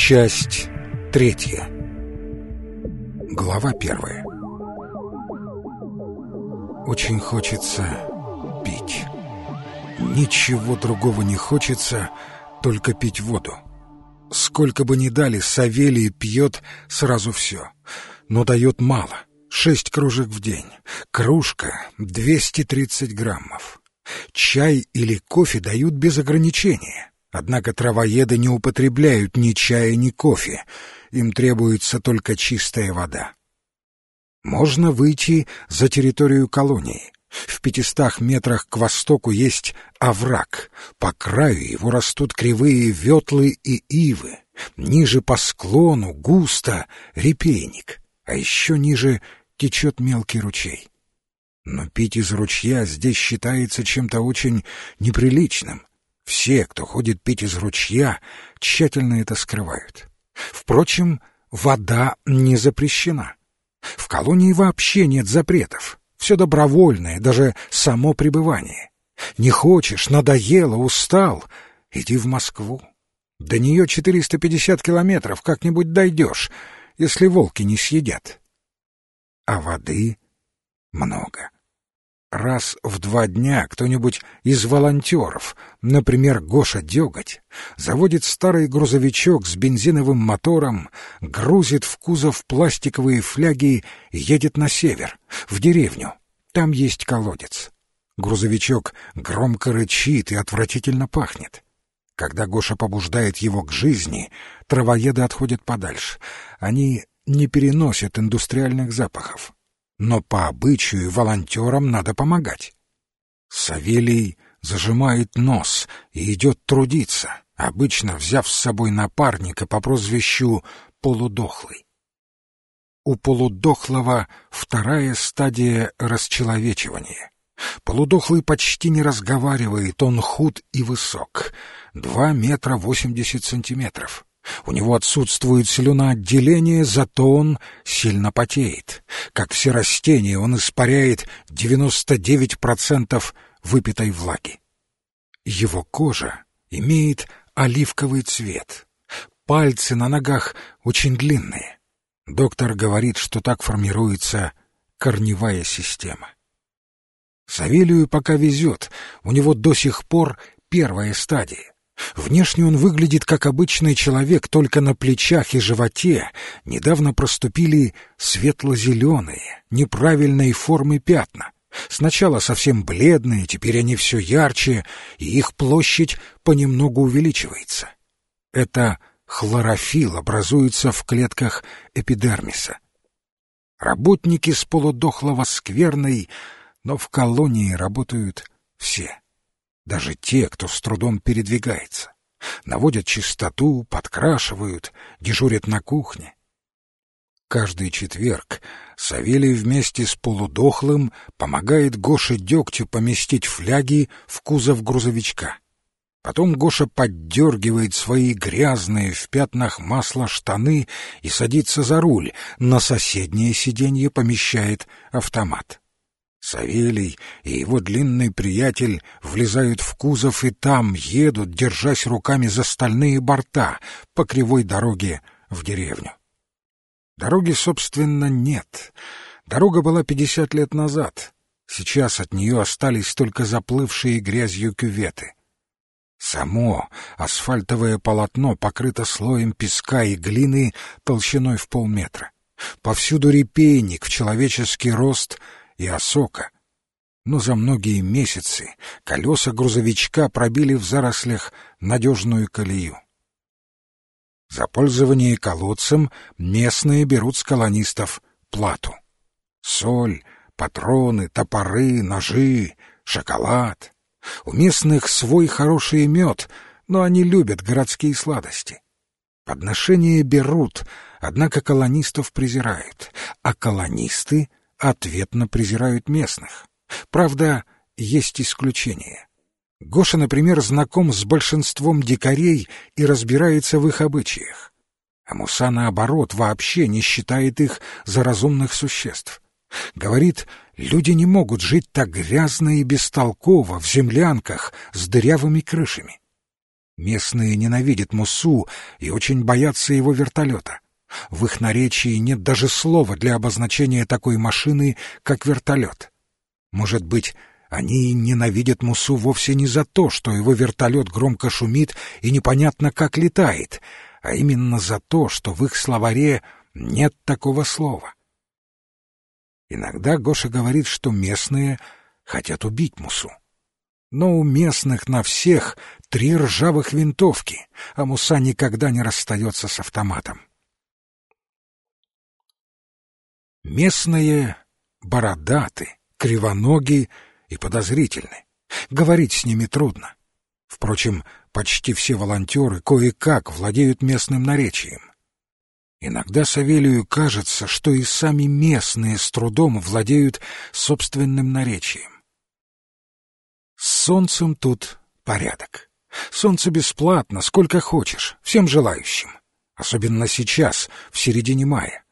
Часть третья. Глава первая. Очень хочется пить. Ничего другого не хочется, только пить воду. Сколько бы ни дали, Савелий пьет сразу все, но дает мало. Шесть кружек в день. Кружка — 230 граммов. Чай или кофе дают без ограничения. Однако травоеды не употребляют ни чая, ни кофе. Им требуется только чистая вода. Можно выйти за территорию колонии. В пятистах метрах к востоку есть овраг. По краю его растут кривые ветлы и ивы. Ниже по склону густо репейник, а еще ниже течет мелкий ручей. Но пить из ручья здесь считается чем-то очень неприличным. Все, кто ходит пить из ручья, тщательно это скрывают. Впрочем, вода не запрещена. В колонии вообще нет запретов. Все добровольное, даже само пребывание. Не хочешь, надоело, устал — иди в Москву. До нее 450 километров, как-нибудь дойдешь, если волки не съедят. А воды много раз в два дня кто-нибудь из волонтеров, например, Гоша Деготь, заводит старый грузовичок с бензиновым мотором, грузит в кузов пластиковые фляги и едет на север, в деревню. Там есть колодец. Грузовичок громко рычит и отвратительно пахнет. Когда Гоша побуждает его к жизни, травоеды отходят подальше. Они не переносят индустриальных запахов но по обычаю волонтерам надо помогать. Савелий зажимает нос и идет трудиться, обычно взяв с собой напарника по прозвищу «полудохлый». У полудохлого вторая стадия расчеловечивания. Полудохлый почти не разговаривает, он худ и высок, два метра восемьдесят сантиметров. У него отсутствует слюноотделение, зато он сильно потеет. Как все растения, он испаряет 99% выпитой влаги. Его кожа имеет оливковый цвет. Пальцы на ногах очень длинные. Доктор говорит, что так формируется корневая система. Савелию пока везет, у него до сих пор первая стадия. Внешне он выглядит как обычный человек, только на плечах и животе недавно проступили светло-зеленые, неправильной формы пятна. Сначала совсем бледные, теперь они все ярче, и их площадь понемногу увеличивается. Это хлорофилл образуется в клетках эпидермиса. Работники с полудохлого скверной, но в колонии работают все даже те, кто с трудом передвигается. Наводят чистоту, подкрашивают, дежурят на кухне. Каждый четверг Савелий вместе с полудохлым помогает Гоше Дегтю поместить фляги в кузов грузовичка. Потом Гоша поддергивает свои грязные в пятнах масла штаны и садится за руль, на соседнее сиденье помещает автомат. Савелий и его длинный приятель влезают в кузов и там едут, держась руками за стальные борта по кривой дороге в деревню. Дороги, собственно, нет. Дорога была пятьдесят лет назад. Сейчас от нее остались только заплывшие грязью кюветы. Само асфальтовое полотно покрыто слоем песка и глины толщиной в полметра. Повсюду репейник в человеческий рост — и осока. Но за многие месяцы колеса грузовичка пробили в зарослях надежную колею. За пользование колодцем местные берут с колонистов плату. Соль, патроны, топоры, ножи, шоколад. У местных свой хороший мед, но они любят городские сладости. Подношения берут, однако колонистов презирают, а колонисты ответно презирают местных. Правда, есть исключения. Гоша, например, знаком с большинством дикарей и разбирается в их обычаях. А Муса, наоборот, вообще не считает их за разумных существ. Говорит, люди не могут жить так грязно и бестолково в землянках с дырявыми крышами. Местные ненавидят Мусу и очень боятся его вертолета. В их наречии нет даже слова для обозначения такой машины, как вертолет. Может быть, они ненавидят Мусу вовсе не за то, что его вертолет громко шумит и непонятно как летает, а именно за то, что в их словаре нет такого слова. Иногда Гоша говорит, что местные хотят убить Мусу. Но у местных на всех три ржавых винтовки, а Муса никогда не расстается с автоматом. Местные бородаты, кривоноги и подозрительны. Говорить с ними трудно. Впрочем, почти все волонтеры кое-как владеют местным наречием. Иногда Савелию кажется, что и сами местные с трудом владеют собственным наречием. С солнцем тут порядок. Солнце бесплатно, сколько хочешь, всем желающим. Особенно сейчас, в середине мая.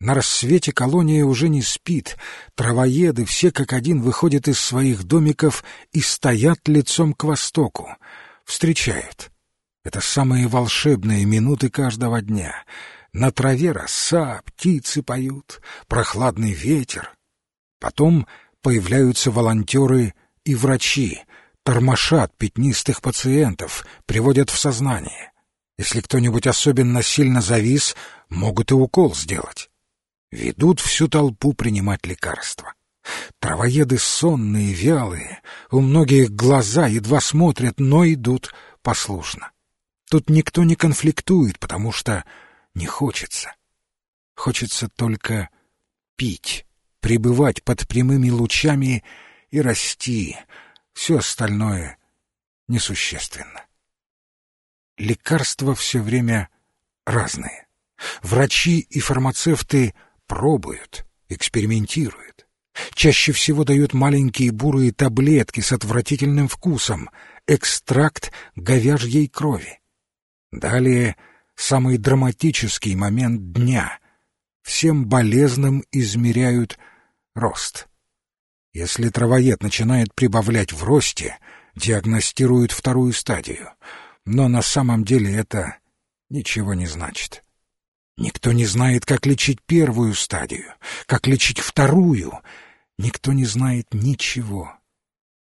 На рассвете колония уже не спит, травоеды все как один выходят из своих домиков и стоят лицом к востоку. Встречают. Это самые волшебные минуты каждого дня — на траве роса, птицы поют, прохладный ветер. Потом появляются волонтеры и врачи, тормошат пятнистых пациентов, приводят в сознание. Если кто-нибудь особенно сильно завис, могут и укол сделать. Ведут всю толпу принимать лекарства. Травоеды сонные, вялые, у многих глаза едва смотрят, но идут послушно. Тут никто не конфликтует, потому что не хочется. Хочется только пить, пребывать под прямыми лучами и расти. Все остальное несущественно. Лекарства все время разные. Врачи и фармацевты пробуют, экспериментируют. Чаще всего дают маленькие бурые таблетки с отвратительным вкусом, экстракт говяжьей крови. Далее самый драматический момент дня. Всем болезным измеряют рост. Если травоед начинает прибавлять в росте, диагностируют вторую стадию. Но на самом деле это ничего не значит. Никто не знает, как лечить первую стадию, как лечить вторую. Никто не знает ничего.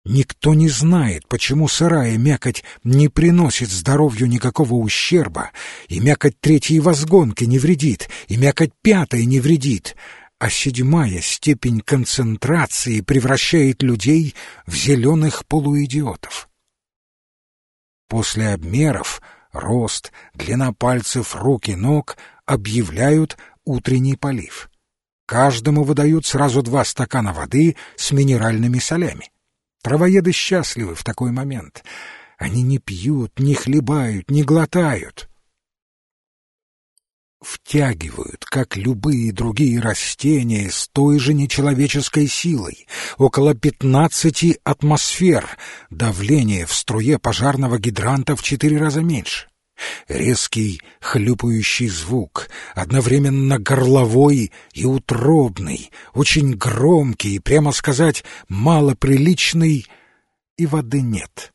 Никто не знает, почему сырая мякоть не приносит здоровью никакого ущерба, и мякоть третьей возгонки не вредит, и мякоть пятой не вредит, а седьмая степень концентрации превращает людей в зеленых полуидиотов. После обмеров рост, длина пальцев рук и ног объявляют утренний полив. Каждому выдают сразу два стакана воды с минеральными солями. Травоеды счастливы в такой момент. Они не пьют, не хлебают, не глотают. Втягивают, как любые другие растения, с той же нечеловеческой силой, около пятнадцати атмосфер, давление в струе пожарного гидранта в четыре раза меньше. Резкий хлюпающий звук, одновременно горловой и утробный, очень громкий, прямо сказать, малоприличный, и воды нет.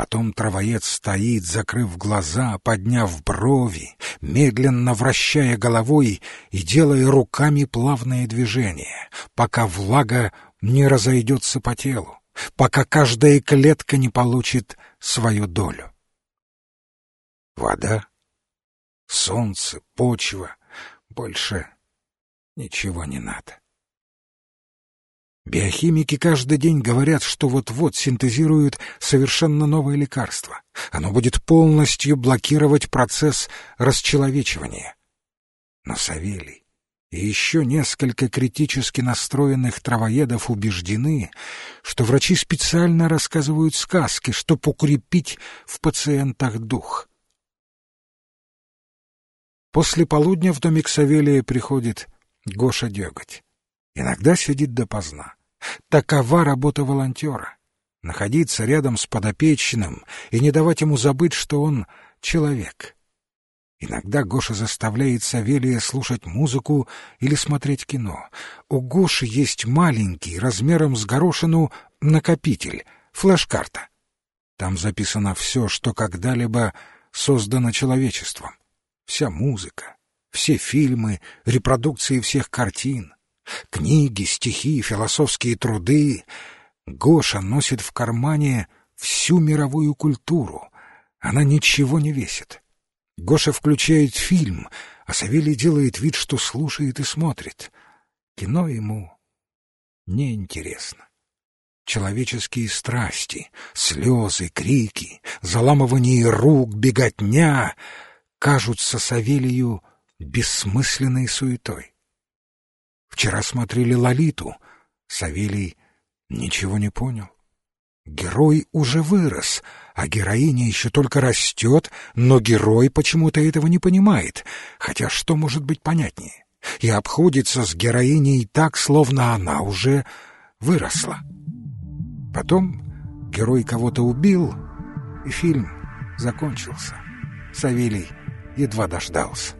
Потом травоед стоит, закрыв глаза, подняв брови, медленно вращая головой и делая руками плавные движения, пока влага не разойдется по телу, пока каждая клетка не получит свою долю вода, солнце, почва. Больше ничего не надо. Биохимики каждый день говорят, что вот-вот синтезируют совершенно новое лекарство. Оно будет полностью блокировать процесс расчеловечивания. Но Савелий и еще несколько критически настроенных травоедов убеждены, что врачи специально рассказывают сказки, чтобы укрепить в пациентах дух. После полудня в домик Савелия приходит Гоша Деготь. Иногда сидит допоздна. Такова работа волонтера. Находиться рядом с подопечным и не давать ему забыть, что он человек. Иногда Гоша заставляет Савелия слушать музыку или смотреть кино. У Гоши есть маленький, размером с горошину, накопитель, флеш-карта. Там записано все, что когда-либо создано человечеством. Вся музыка, все фильмы, репродукции всех картин, книги, стихи, философские труды. Гоша носит в кармане всю мировую культуру. Она ничего не весит. Гоша включает фильм, а Савелий делает вид, что слушает и смотрит. Кино ему неинтересно. Человеческие страсти, слезы, крики, заламывание рук, беготня кажутся Савелию бессмысленной суетой. Вчера смотрели «Лолиту», Савелий ничего не понял. Герой уже вырос, а героиня еще только растет, но герой почему-то этого не понимает, хотя что может быть понятнее? И обходится с героиней так, словно она уже выросла. Потом герой кого-то убил, и фильм закончился. Савелий едва дождался.